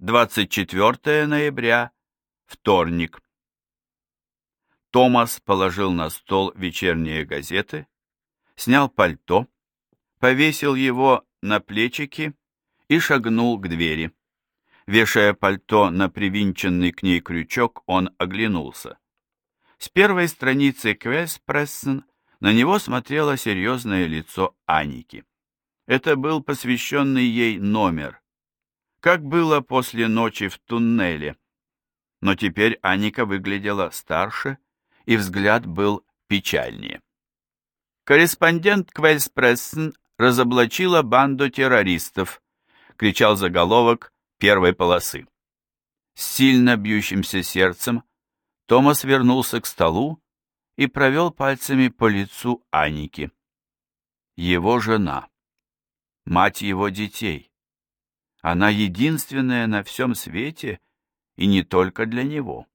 24 ноября, вторник. Томас положил на стол вечерние газеты, снял пальто, повесил его на плечики и шагнул к двери. Вешая пальто на привинченный к ней крючок, он оглянулся. С первой страницы Квеспрессен на него смотрело серьезное лицо Аники. Это был посвященный ей номер. Как было после ночи в туннеле. Но теперь Аника выглядела старше, и взгляд был печальнее. Корреспондент Квельспрессен разоблачила банду террористов, кричал заголовок первой полосы. С сильно бьющимся сердцем Томас вернулся к столу и провел пальцами по лицу Аники. Его жена, мать его детей. Она единственная на всем свете и не только для него.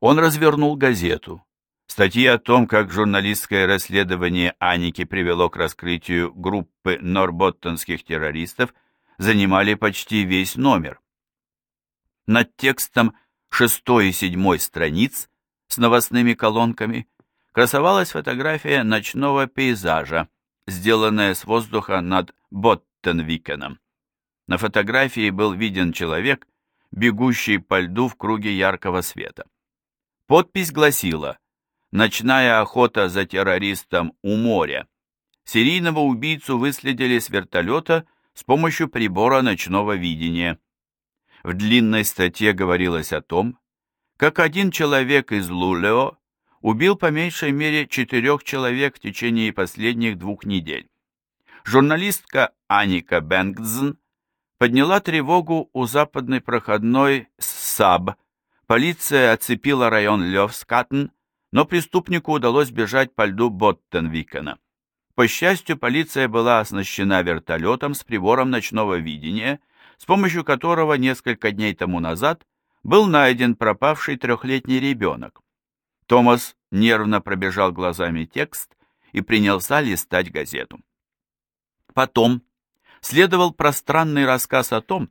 Он развернул газету. Статьи о том, как журналистское расследование Аники привело к раскрытию группы норботтонских террористов, занимали почти весь номер. Над текстом шестой и седьмой страниц с новостными колонками красовалась фотография ночного пейзажа, сделанная с воздуха над Боттенвикеном. На фотографии был виден человек, бегущий по льду в круге яркого света. Подпись гласила «Ночная охота за террористом у моря». Серийного убийцу выследили с вертолета с помощью прибора ночного видения. В длинной статье говорилось о том, как один человек из Лулео убил по меньшей мере четырех человек в течение последних двух недель. Журналистка Аника Бенгдзен подняла тревогу у западной проходной САБ. Полиция оцепила район Левскатн, но преступнику удалось бежать по льду Боттенвикена. По счастью, полиция была оснащена вертолетом с прибором ночного видения, с помощью которого несколько дней тому назад был найден пропавший трехлетний ребенок. Томас нервно пробежал глазами текст и принялся листать газету. Потом следовал пространный рассказ о том,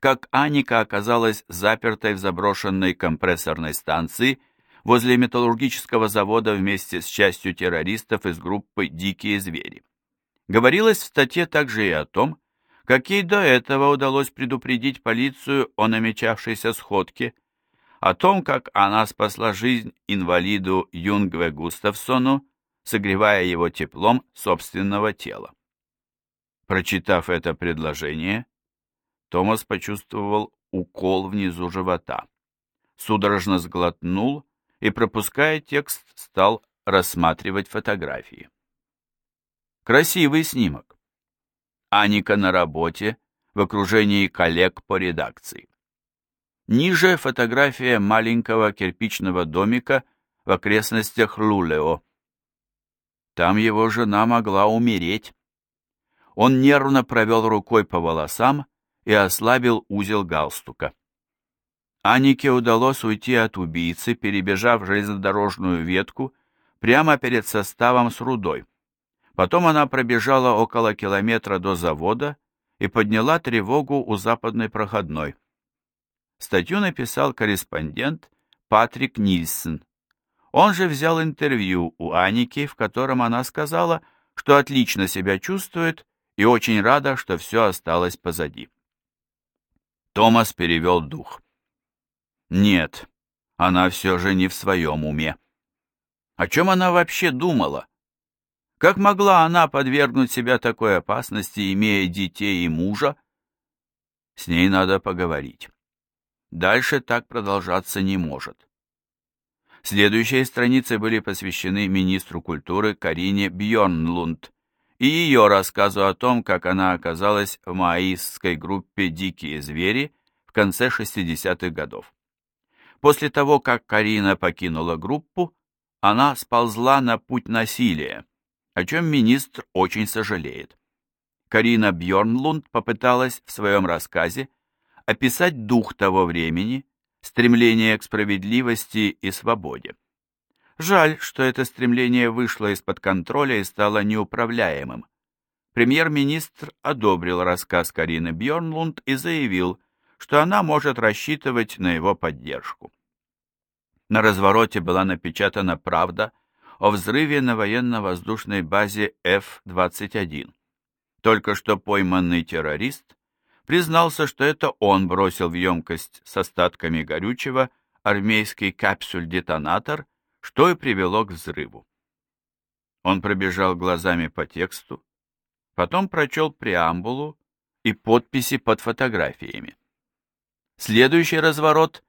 как Аника оказалась запертой в заброшенной компрессорной станции возле металлургического завода вместе с частью террористов из группы «Дикие звери». Говорилось в статье также и о том, как ей до этого удалось предупредить полицию о намечавшейся сходке, о том, как она спасла жизнь инвалиду Юнгве Густавсону, согревая его теплом собственного тела. Прочитав это предложение, Томас почувствовал укол внизу живота, судорожно сглотнул и, пропуская текст, стал рассматривать фотографии. Красивый снимок. Аника на работе в окружении коллег по редакции. Ниже фотография маленького кирпичного домика в окрестностях Лулео. Там его жена могла умереть. Он нервно провел рукой по волосам и ослабил узел галстука. Анике удалось уйти от убийцы, перебежав железнодорожную ветку прямо перед составом с рудой. Потом она пробежала около километра до завода и подняла тревогу у западной проходной. Статью написал корреспондент Патрик Нильсон. Он же взял интервью у Аники, в котором она сказала, что отлично себя чувствует и очень рада, что все осталось позади. Томас перевел дух. Нет, она все же не в своем уме. О чем она вообще думала? Как могла она подвергнуть себя такой опасности, имея детей и мужа? С ней надо поговорить. Дальше так продолжаться не может. Следующие страницы были посвящены министру культуры Карине Бьорнлунд, и ее рассказу о том, как она оказалась в маоистской группе «Дикие звери» в конце 60-х годов. После того, как Карина покинула группу, она сползла на путь насилия, о чем министр очень сожалеет. Карина Бьорнлунд попыталась в своем рассказе описать дух того времени, стремление к справедливости и свободе. Жаль, что это стремление вышло из-под контроля и стало неуправляемым. Премьер-министр одобрил рассказ Карины Бьорнлунд и заявил, что она может рассчитывать на его поддержку. На развороте была напечатана правда о взрыве на военно-воздушной базе F-21. Только что пойманный террорист признался, что это он бросил в емкость с остатками горючего армейский капсюль-детонатор, что и привело к взрыву. Он пробежал глазами по тексту, потом прочел преамбулу и подписи под фотографиями. Следующий разворот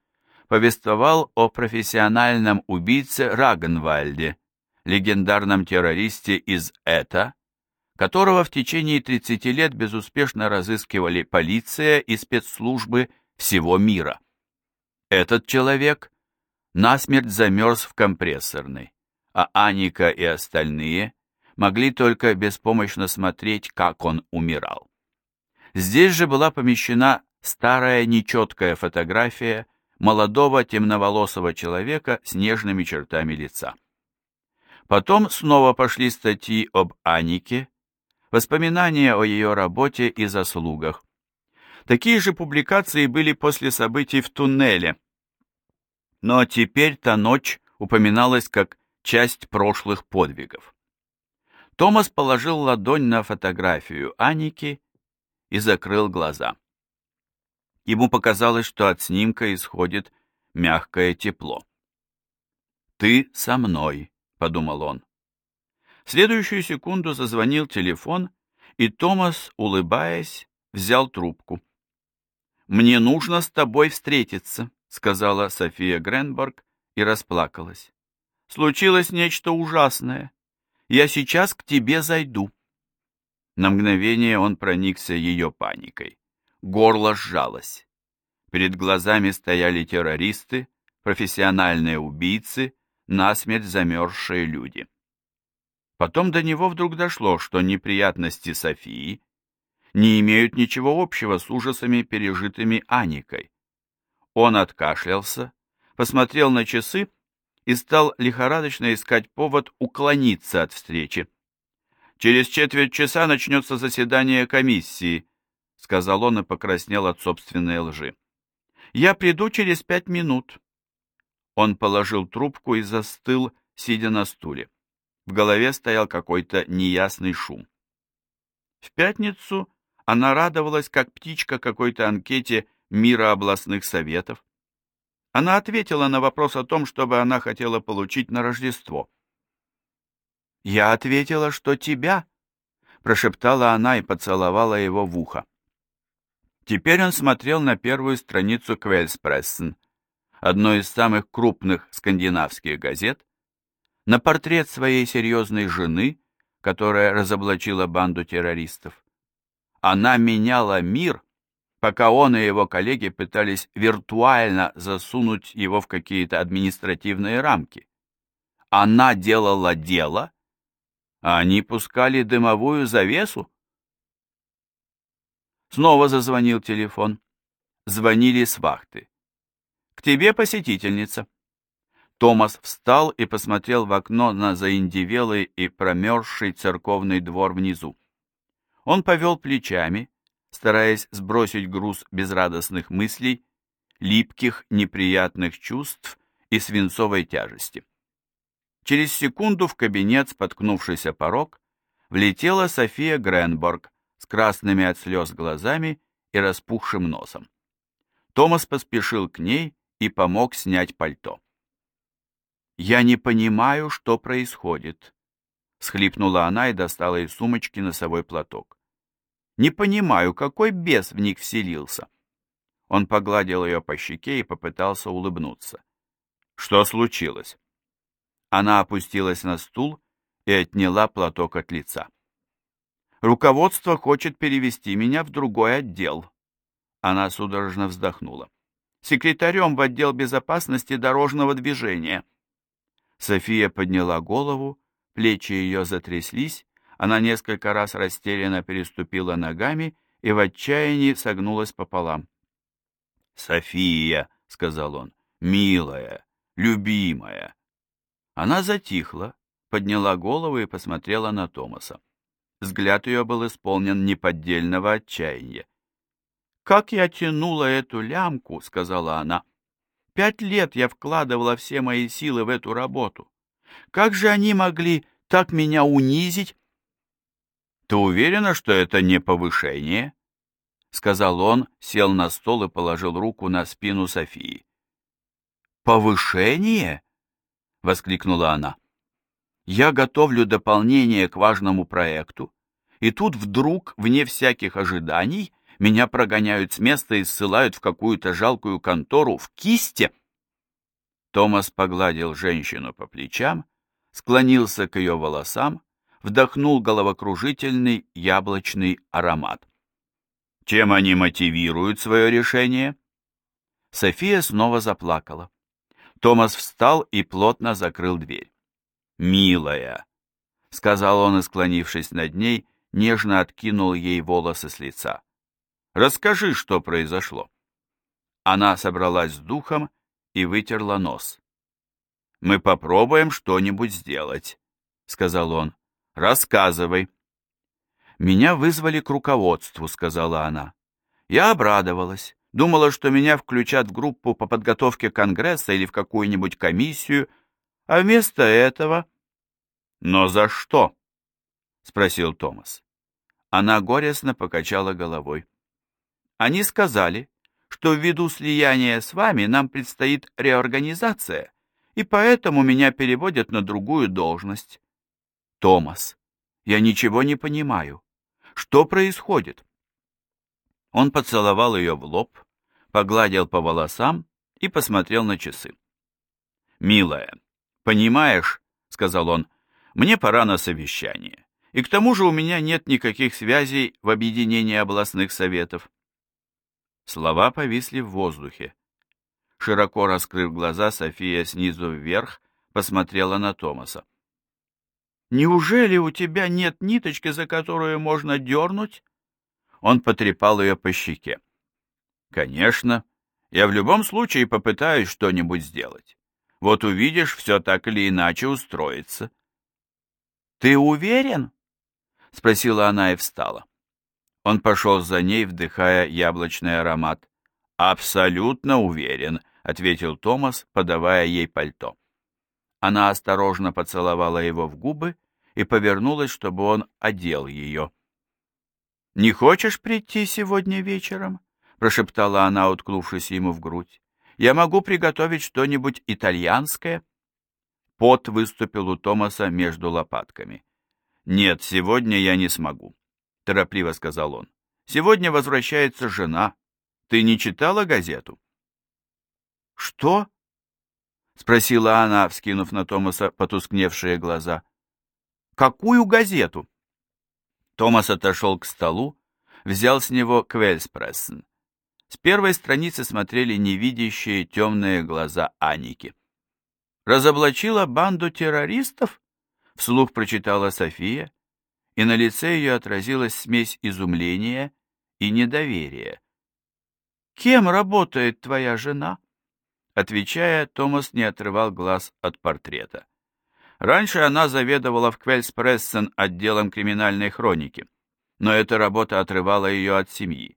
повествовал о профессиональном убийце Рагенвальде, легендарном террористе из ЭТА, которого в течение 30 лет безуспешно разыскивали полиция и спецслужбы всего мира. Этот человек насмерть замерз в компрессорной, а Аника и остальные могли только беспомощно смотреть, как он умирал. Здесь же была помещена старая нечеткая фотография молодого темноволосого человека с нежными чертами лица. Потом снова пошли статьи об Анике, воспоминания о ее работе и заслугах. Такие же публикации были после событий в туннеле. Но теперь та ночь упоминалась как часть прошлых подвигов. Томас положил ладонь на фотографию Аники и закрыл глаза. Ему показалось, что от снимка исходит мягкое тепло. «Ты со мной», — подумал он. В следующую секунду зазвонил телефон, и Томас, улыбаясь, взял трубку. «Мне нужно с тобой встретиться», — сказала София Гренборг и расплакалась. «Случилось нечто ужасное. Я сейчас к тебе зайду». На мгновение он проникся ее паникой. Горло сжалось. Перед глазами стояли террористы, профессиональные убийцы, насмерть замерзшие люди. Потом до него вдруг дошло, что неприятности Софии не имеют ничего общего с ужасами, пережитыми Аникой. Он откашлялся, посмотрел на часы и стал лихорадочно искать повод уклониться от встречи. «Через четверть часа начнется заседание комиссии», — сказал он и покраснел от собственной лжи. «Я приду через пять минут». Он положил трубку и застыл, сидя на стуле. В голове стоял какой-то неясный шум. В пятницу она радовалась, как птичка какой-то анкете мира областных советов. Она ответила на вопрос о том, чтобы она хотела получить на Рождество. «Я ответила, что тебя», — прошептала она и поцеловала его в ухо. Теперь он смотрел на первую страницу Квельспрессен, одной из самых крупных скандинавских газет, на портрет своей серьезной жены, которая разоблачила банду террористов. Она меняла мир, пока он и его коллеги пытались виртуально засунуть его в какие-то административные рамки. Она делала дело, а они пускали дымовую завесу. Снова зазвонил телефон. Звонили с вахты. «К тебе посетительница». Томас встал и посмотрел в окно на заиндевелый и промерзший церковный двор внизу. Он повел плечами, стараясь сбросить груз безрадостных мыслей, липких, неприятных чувств и свинцовой тяжести. Через секунду в кабинет, споткнувшийся порог, влетела София Гренборг с красными от слез глазами и распухшим носом. Томас поспешил к ней и помог снять пальто. «Я не понимаю, что происходит», — схлипнула она и достала из сумочки носовой платок. «Не понимаю, какой бес в них вселился». Он погладил ее по щеке и попытался улыбнуться. «Что случилось?» Она опустилась на стул и отняла платок от лица. «Руководство хочет перевести меня в другой отдел». Она судорожно вздохнула. «Секретарем в отдел безопасности дорожного движения». София подняла голову, плечи ее затряслись, она несколько раз растерянно переступила ногами и в отчаянии согнулась пополам. «София», — сказал он, — «милая, любимая». Она затихла, подняла голову и посмотрела на Томаса. Взгляд ее был исполнен неподдельного отчаяния. «Как я тянула эту лямку», — сказала она. «Пять лет я вкладывала все мои силы в эту работу. Как же они могли так меня унизить?» «Ты уверена, что это не повышение?» — сказал он, сел на стол и положил руку на спину Софии. «Повышение?» — воскликнула она. «Я готовлю дополнение к важному проекту, и тут вдруг, вне всяких ожиданий, меня прогоняют с места и ссылают в какую-то жалкую контору в кисте». Томас погладил женщину по плечам, склонился к ее волосам, вдохнул головокружительный яблочный аромат. Чем они мотивируют свое решение? София снова заплакала. Томас встал и плотно закрыл дверь. «Милая», — сказал он и, склонившись над ней, нежно откинул ей волосы с лица. «Расскажи, что произошло». Она собралась с духом и вытерла нос. «Мы попробуем что-нибудь сделать», — сказал он. «Рассказывай». «Меня вызвали к руководству», — сказала она. Я обрадовалась. Думала, что меня включат в группу по подготовке Конгресса или в какую-нибудь комиссию, а вместо этого... «Но за что?» — спросил Томас. Она горестно покачала головой. «Они сказали, что ввиду слияния с вами нам предстоит реорганизация, и поэтому меня переводят на другую должность. Томас, я ничего не понимаю. Что происходит?» Он поцеловал ее в лоб, погладил по волосам и посмотрел на часы. «Милая, понимаешь, — сказал он, — мне пора на совещание, и к тому же у меня нет никаких связей в объединении областных советов». Слова повисли в воздухе. Широко раскрыв глаза, София снизу вверх посмотрела на Томаса. «Неужели у тебя нет ниточки, за которую можно дернуть?» Он потрепал ее по щеке. «Конечно. Я в любом случае попытаюсь что-нибудь сделать. Вот увидишь, все так или иначе устроится». «Ты уверен?» — спросила она и встала. Он пошел за ней, вдыхая яблочный аромат. «Абсолютно уверен», — ответил Томас, подавая ей пальто. Она осторожно поцеловала его в губы и повернулась, чтобы он одел ее. «Не хочешь прийти сегодня вечером?» — прошептала она, уткнувшись ему в грудь. «Я могу приготовить что-нибудь итальянское?» Пот выступил у Томаса между лопатками. «Нет, сегодня я не смогу», — торопливо сказал он. «Сегодня возвращается жена. Ты не читала газету?» «Что?» — спросила она, вскинув на Томаса потускневшие глаза. «Какую газету?» Томас отошел к столу, взял с него Квельспрессен. С первой страницы смотрели невидящие темные глаза Аники. «Разоблачила банду террористов?» — вслух прочитала София, и на лице ее отразилась смесь изумления и недоверия. «Кем работает твоя жена?» Отвечая, Томас не отрывал глаз от портрета. Раньше она заведовала в Квельспрессен отделом криминальной хроники, но эта работа отрывала ее от семьи.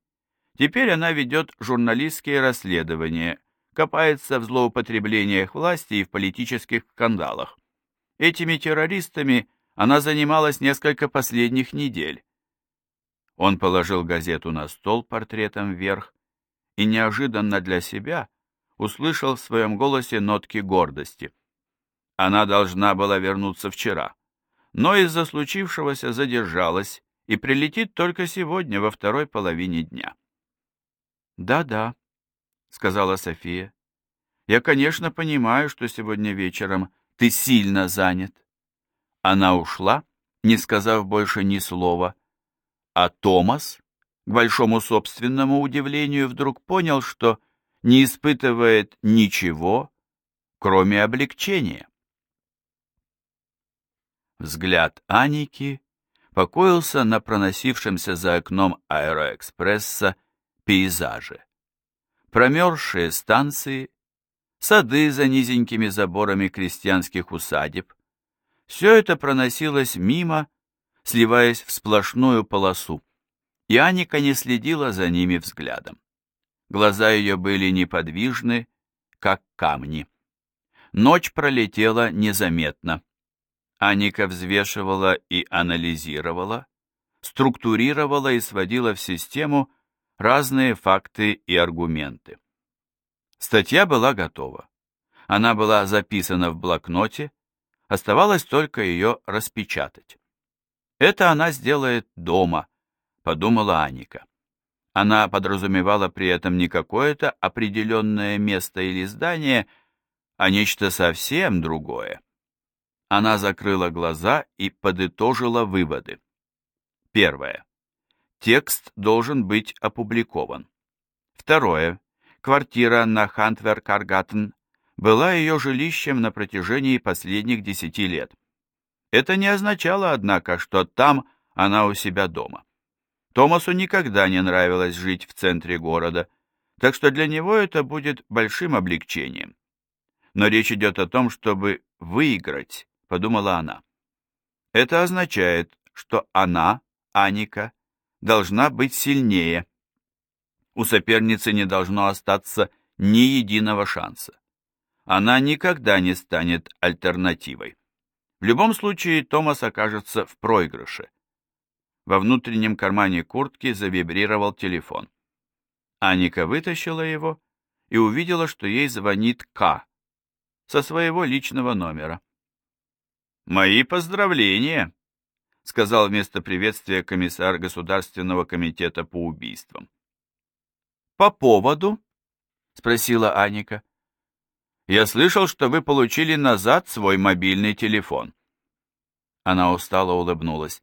Теперь она ведет журналистские расследования, копается в злоупотреблениях власти и в политических скандалах. Этими террористами она занималась несколько последних недель. Он положил газету на стол портретом вверх и неожиданно для себя услышал в своем голосе нотки гордости. Она должна была вернуться вчера, но из-за случившегося задержалась и прилетит только сегодня во второй половине дня. «Да-да», — сказала София. «Я, конечно, понимаю, что сегодня вечером ты сильно занят». Она ушла, не сказав больше ни слова, а Томас, к большому собственному удивлению, вдруг понял, что не испытывает ничего, кроме облегчения. Взгляд Аники покоился на проносившемся за окном аэроэкспресса пейзаже. Промерзшие станции, сады за низенькими заборами крестьянских усадеб. Все это проносилось мимо, сливаясь в сплошную полосу, и Аника не следила за ними взглядом. Глаза ее были неподвижны, как камни. Ночь пролетела незаметно. Аника взвешивала и анализировала, структурировала и сводила в систему разные факты и аргументы. Статья была готова. Она была записана в блокноте, оставалось только ее распечатать. Это она сделает дома, подумала Аника. Она подразумевала при этом не какое-то определенное место или здание, а нечто совсем другое. Она закрыла глаза и подытожила выводы. Первое. Текст должен быть опубликован. Второе. Квартира на Хантверкаргаттен была ее жилищем на протяжении последних десяти лет. Это не означало, однако, что там она у себя дома. Томасу никогда не нравилось жить в центре города, так что для него это будет большим облегчением. Но речь идет о том, чтобы выиграть, подумала она. Это означает, что она, Аника, должна быть сильнее. У соперницы не должно остаться ни единого шанса она никогда не станет альтернативой. В любом случае Томас окажется в проигрыше. Во внутреннем кармане куртки завибрировал телефон. Аника вытащила его и увидела, что ей звонит К. со своего личного номера. «Мои поздравления!» — сказал вместо приветствия комиссар Государственного комитета по убийствам. «По поводу?» — спросила Аника. Я слышал, что вы получили назад свой мобильный телефон. Она устало улыбнулась.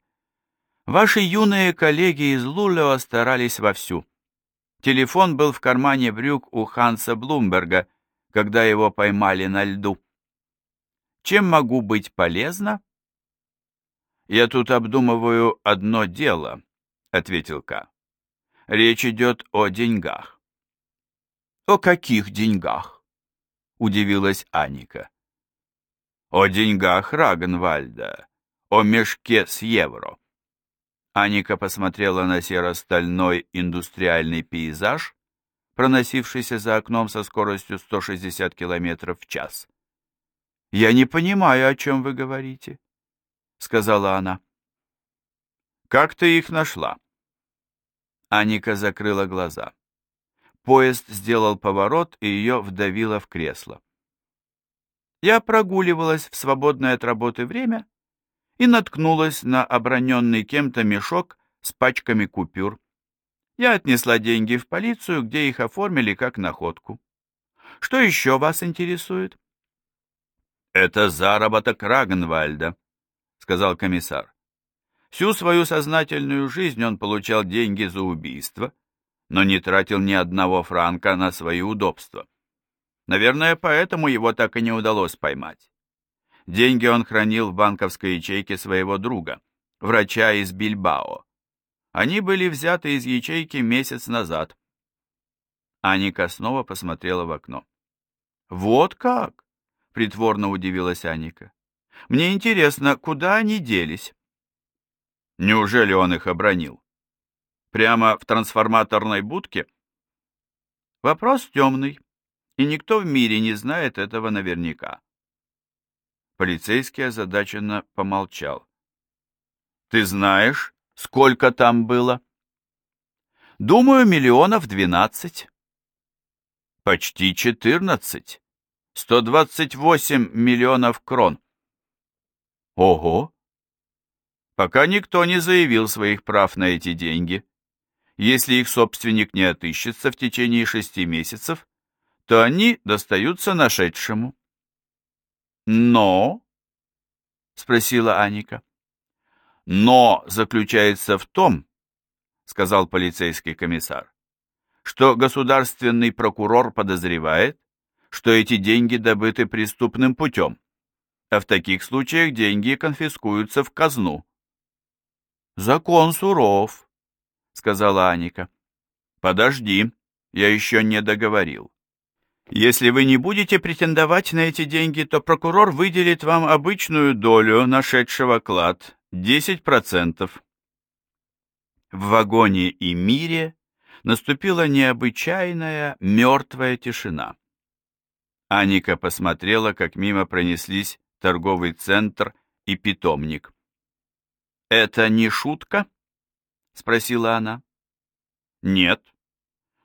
Ваши юные коллеги из Лулео старались вовсю. Телефон был в кармане брюк у Ханса Блумберга, когда его поймали на льду. Чем могу быть полезна? Я тут обдумываю одно дело, ответил К. Речь идет о деньгах. О каких деньгах? удивилась Аника. О деньгах Рагенвальда, о мешке с евро. Аника посмотрела на серо-стальной индустриальный пейзаж, проносившийся за окном со скоростью 160 км в час. «Я не понимаю, о чем вы говорите», — сказала она. «Как ты их нашла?» Аника закрыла глаза. Поезд сделал поворот, и ее вдавило в кресло. Я прогуливалась в свободное от работы время и наткнулась на оброненный кем-то мешок с пачками купюр. Я отнесла деньги в полицию, где их оформили как находку. Что еще вас интересует? Это заработок Рагенвальда, сказал комиссар. Всю свою сознательную жизнь он получал деньги за убийство, но не тратил ни одного франка на свои удобства. Наверное, поэтому его так и не удалось поймать. Деньги он хранил в банковской ячейке своего друга, врача из Бильбао. Они были взяты из ячейки месяц назад. Аника снова посмотрела в окно. «Вот как?» — притворно удивилась Аника. «Мне интересно, куда они делись?» «Неужели он их обронил?» Прямо в трансформаторной будке? Вопрос темный, и никто в мире не знает этого наверняка. Полицейский озадаченно помолчал. «Ты знаешь, сколько там было?» «Думаю, миллионов двенадцать». «Почти четырнадцать. Сто двадцать восемь миллионов крон». «Ого!» «Пока никто не заявил своих прав на эти деньги». Если их собственник не отыщется в течение шести месяцев, то они достаются нашедшему. «Но?» — спросила Аника. «Но заключается в том, — сказал полицейский комиссар, — что государственный прокурор подозревает, что эти деньги добыты преступным путем, а в таких случаях деньги конфискуются в казну. Закон суров, — сказала Аника. «Подожди, я еще не договорил. Если вы не будете претендовать на эти деньги, то прокурор выделит вам обычную долю нашедшего клад, 10%. В вагоне и мире наступила необычайная мертвая тишина. Аника посмотрела, как мимо пронеслись торговый центр и питомник. «Это не шутка?» — спросила она. «Нет,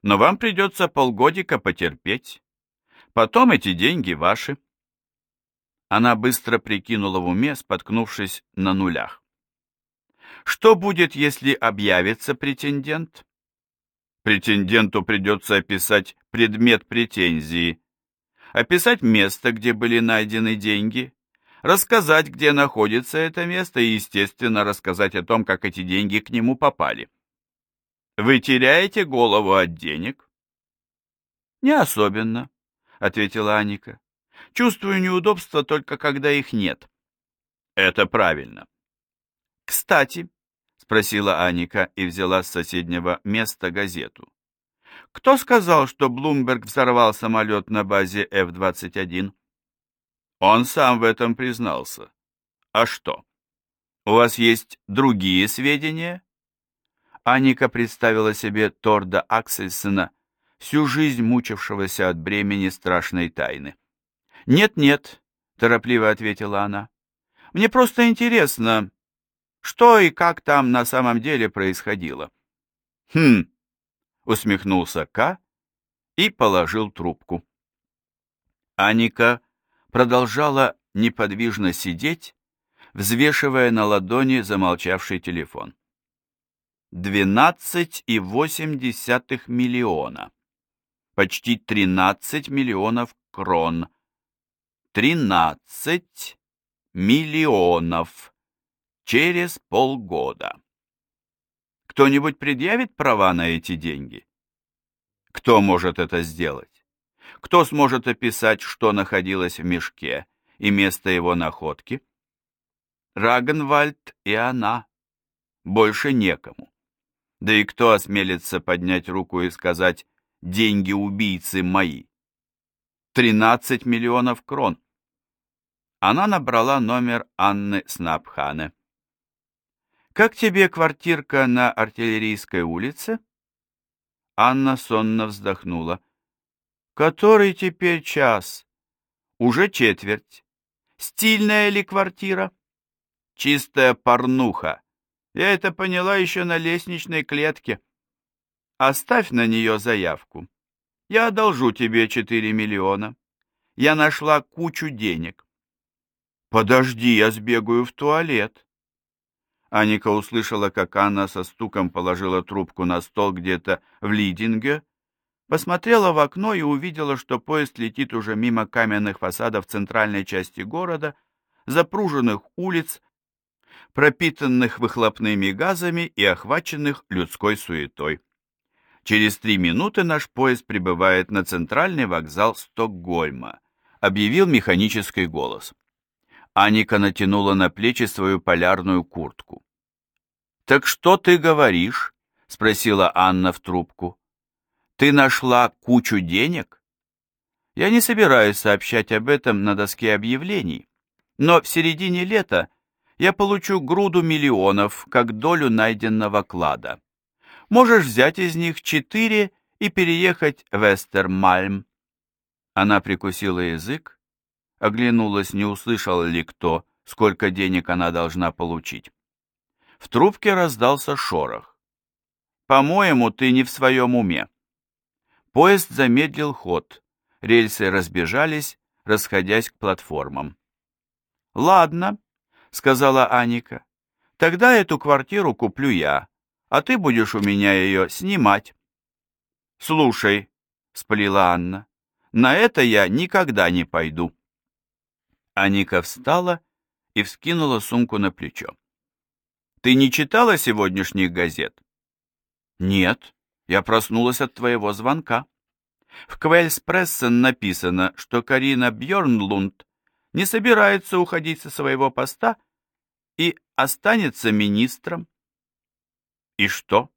но вам придется полгодика потерпеть. Потом эти деньги ваши». Она быстро прикинула в уме, споткнувшись на нулях. Что будет, если объявится претендент? Претенденту придется описать предмет претензии, описать место, где были найдены деньги, рассказать, где находится это место и, естественно, рассказать о том, как эти деньги к нему попали. Вы теряете голову от денег? Не особенно, ответила Аника. Чувствую неудобства только когда их нет. Это правильно. Кстати, спросила Аника и взяла с соседнего места газету. Кто сказал, что Блумберг взорвал самолет на базе F-21? Он сам в этом признался. А что? У вас есть другие сведения? Аника представила себе Торда Аксельсона, всю жизнь мучившегося от бремени страшной тайны. «Нет-нет», — торопливо ответила она, — «мне просто интересно, что и как там на самом деле происходило. Хм, усмехнулся К и положил трубку. Аника продолжала неподвижно сидеть, взвешивая на ладони замолчавший телефон. Двенадцать и восемь десятых миллиона. Почти тринадцать миллионов крон. Тринадцать миллионов через полгода. Кто-нибудь предъявит права на эти деньги? Кто может это сделать? Кто сможет описать, что находилось в мешке и место его находки? Рагенвальд и она. Больше некому. Да и кто осмелится поднять руку и сказать «деньги убийцы мои»? Тринадцать миллионов крон. Она набрала номер Анны Снапхане. «Как тебе квартирка на Артиллерийской улице?» Анна сонно вздохнула. «Который теперь час?» «Уже четверть. Стильная ли квартира?» «Чистая порнуха. Я это поняла еще на лестничной клетке. Оставь на нее заявку. Я одолжу тебе четыре миллиона. Я нашла кучу денег». «Подожди, я сбегаю в туалет». Аника услышала, как Анна со стуком положила трубку на стол где-то в Лидинге, посмотрела в окно и увидела, что поезд летит уже мимо каменных фасадов центральной части города, запруженных улиц, пропитанных выхлопными газами и охваченных людской суетой. Через три минуты наш поезд прибывает на центральный вокзал Стокгольма, объявил механический голос. Аника натянула на плечи свою полярную куртку. «Так что ты говоришь?» — спросила Анна в трубку. «Ты нашла кучу денег?» «Я не собираюсь сообщать об этом на доске объявлений, но в середине лета я получу груду миллионов, как долю найденного клада. Можешь взять из них четыре и переехать в Эстермальм». Она прикусила язык, Оглянулась, не услышал ли кто, сколько денег она должна получить. В трубке раздался шорох. «По-моему, ты не в своем уме». Поезд замедлил ход. Рельсы разбежались, расходясь к платформам. «Ладно», — сказала Аника. «Тогда эту квартиру куплю я, а ты будешь у меня ее снимать». «Слушай», — спалила Анна, — «на это я никогда не пойду». Аника встала и вскинула сумку на плечо. «Ты не читала сегодняшних газет?» «Нет, я проснулась от твоего звонка. В Квельспрессен написано, что Карина Бьорнлунд не собирается уходить со своего поста и останется министром». «И что?»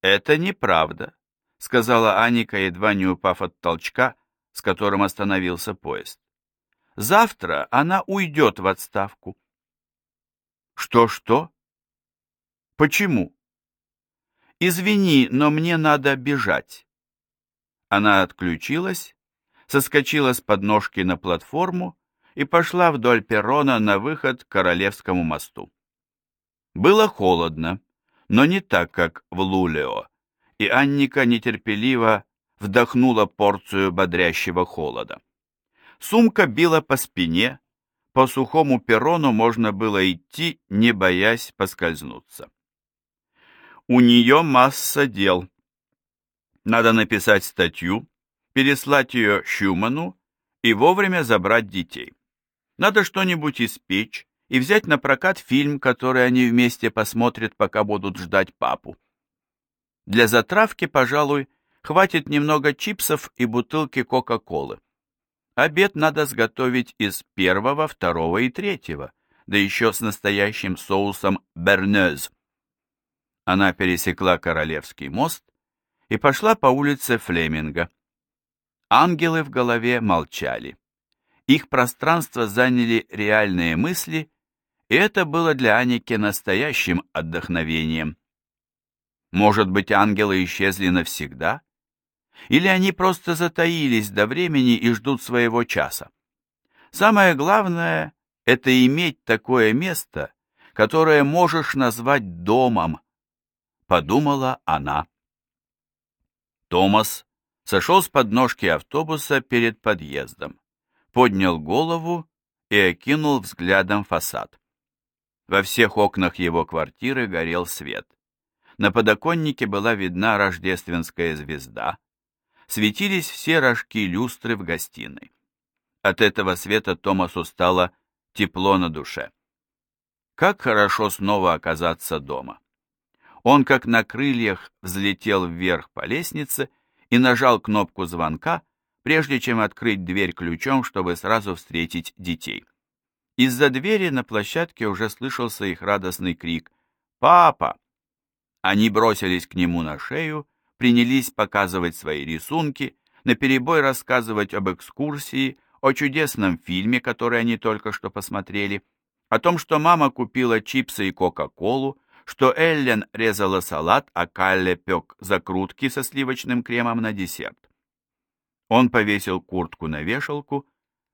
«Это неправда», — сказала Аника, едва не упав от толчка, с которым остановился поезд. Завтра она уйдет в отставку. Что-что? Почему? «Извини, но мне надо бежать». Она отключилась, соскочила с подножки на платформу и пошла вдоль перрона на выход к Королевскому мосту. Было холодно, но не так, как в Лулео, и Анника нетерпеливо вдохнула порцию бодрящего холода. Сумка била по спине, по сухому перрону можно было идти, не боясь поскользнуться. У нее масса дел. Надо написать статью, переслать ее Щуману и вовремя забрать детей. Надо что-нибудь испечь и взять на прокат фильм, который они вместе посмотрят, пока будут ждать папу. Для затравки, пожалуй, хватит немного чипсов и бутылки Кока-Колы. Обед надо сготовить из первого, второго и третьего, да еще с настоящим соусом бернез. Она пересекла Королевский мост и пошла по улице Флеминга. Ангелы в голове молчали. Их пространство заняли реальные мысли, и это было для Аники настоящим отдохновением. Может быть, ангелы исчезли навсегда? Или они просто затаились до времени и ждут своего часа? Самое главное — это иметь такое место, которое можешь назвать домом, подумала она. Томас сошел с подножки автобуса перед подъездом, поднял голову и окинул взглядом фасад. Во всех окнах его квартиры горел свет. На подоконнике была видна рождественская звезда. Светились все рожки люстры в гостиной. От этого света Томасу стало тепло на душе. Как хорошо снова оказаться дома. Он, как на крыльях, взлетел вверх по лестнице и нажал кнопку звонка, прежде чем открыть дверь ключом, чтобы сразу встретить детей. Из-за двери на площадке уже слышался их радостный крик «Папа!». Они бросились к нему на шею, принялись показывать свои рисунки, наперебой рассказывать об экскурсии, о чудесном фильме, который они только что посмотрели, о том, что мама купила чипсы и кока-колу, что Эллен резала салат, а Калле пек закрутки со сливочным кремом на десерт. Он повесил куртку на вешалку,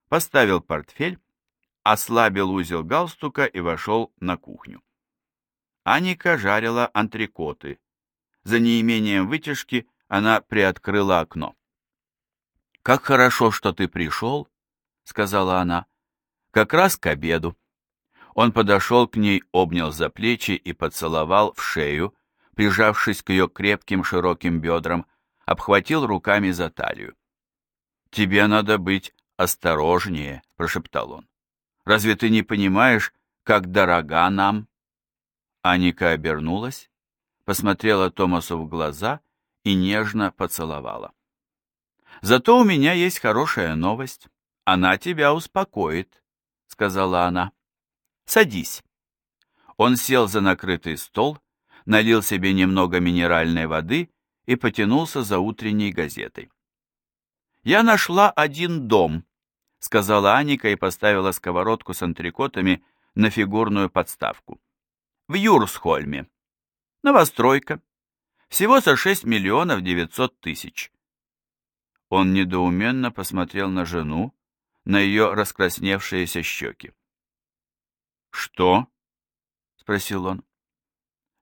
поставил портфель, ослабил узел галстука и вошел на кухню. Аника жарила антрикоты. За неимением вытяжки она приоткрыла окно. «Как хорошо, что ты пришел», — сказала она, — «как раз к обеду». Он подошел к ней, обнял за плечи и поцеловал в шею, прижавшись к ее крепким широким бедрам, обхватил руками за талию. «Тебе надо быть осторожнее», — прошептал он. «Разве ты не понимаешь, как дорога нам?» Аника обернулась, посмотрела Томасу в глаза и нежно поцеловала. «Зато у меня есть хорошая новость. Она тебя успокоит», — сказала она. Садись». Он сел за накрытый стол, налил себе немного минеральной воды и потянулся за утренней газетой. «Я нашла один дом», — сказала Аника и поставила сковородку с антрикотами на фигурную подставку. «В Юрсхольме. Новостройка. Всего за 6 миллионов 900 тысяч». Он недоуменно посмотрел на жену, на ее раскрасневшиеся щеки. «Что?» — спросил он.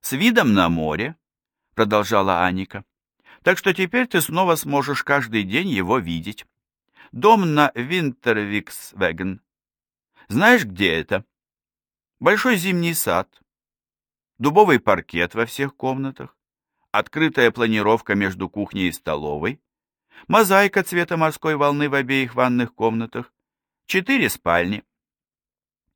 «С видом на море», — продолжала Аника. «Так что теперь ты снова сможешь каждый день его видеть. Дом на Винтервиксвеген. Знаешь, где это? Большой зимний сад, дубовый паркет во всех комнатах, открытая планировка между кухней и столовой, мозаика цвета морской волны в обеих ванных комнатах, четыре спальни.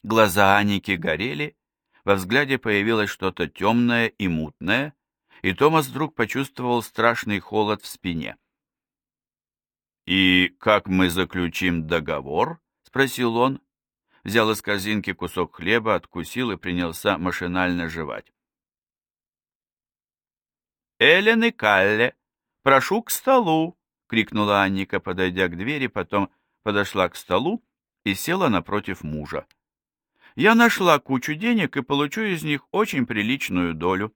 Глаза Аники горели, во взгляде появилось что-то темное и мутное, и Томас вдруг почувствовал страшный холод в спине. «И как мы заключим договор?» — спросил он. Взял из корзинки кусок хлеба, откусил и принялся машинально жевать. «Эллен и Калле, прошу к столу!» — крикнула Анника, подойдя к двери, потом подошла к столу и села напротив мужа я нашла кучу денег и получу из них очень приличную долю.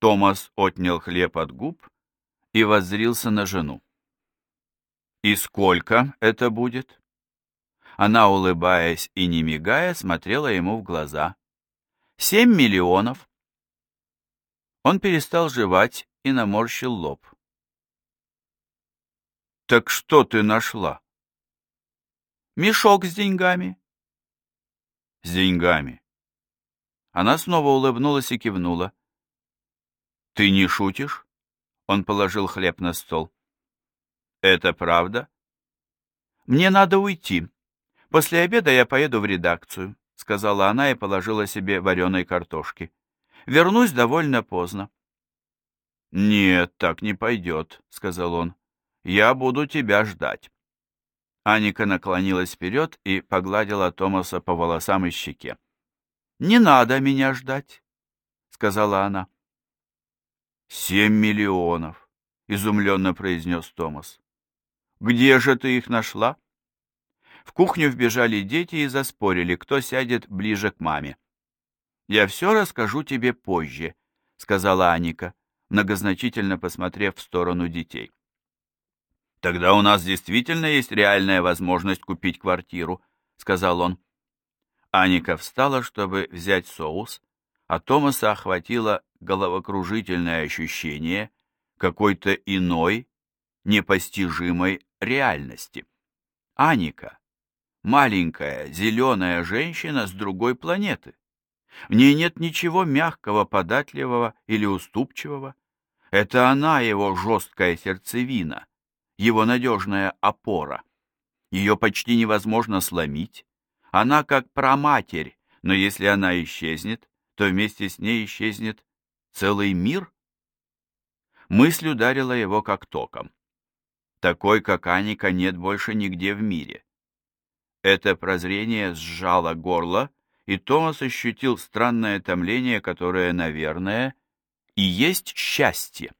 Томас отнял хлеб от губ и воззрился на жену. «И сколько это будет?» Она, улыбаясь и не мигая, смотрела ему в глаза. «Семь миллионов». Он перестал жевать и наморщил лоб. «Так что ты нашла?» «Мешок с деньгами». «С деньгами». Она снова улыбнулась и кивнула. «Ты не шутишь?» Он положил хлеб на стол. «Это правда?» «Мне надо уйти. После обеда я поеду в редакцию», — сказала она и положила себе вареной картошки. «Вернусь довольно поздно». «Нет, так не пойдет», — сказал он. «Я буду тебя ждать». Аника наклонилась вперед и погладила Томаса по волосам и щеке. «Не надо меня ждать», — сказала она. «Семь миллионов», — изумленно произнес Томас. «Где же ты их нашла?» В кухню вбежали дети и заспорили, кто сядет ближе к маме. «Я все расскажу тебе позже», — сказала Аника, многозначительно посмотрев в сторону детей. «Тогда у нас действительно есть реальная возможность купить квартиру», — сказал он. Аника встала, чтобы взять соус, а Томаса охватило головокружительное ощущение какой-то иной, непостижимой реальности. Аника, маленькая зеленая женщина с другой планеты. В ней нет ничего мягкого, податливого или уступчивого. Это она его жесткая сердцевина, его надежная опора. Ее почти невозможно сломить. Она как праматерь, но если она исчезнет, то вместе с ней исчезнет целый мир. Мысль ударила его как током. Такой, как Аника, нет больше нигде в мире. Это прозрение сжало горло, и Томас ощутил странное томление, которое, наверное, и есть счастье.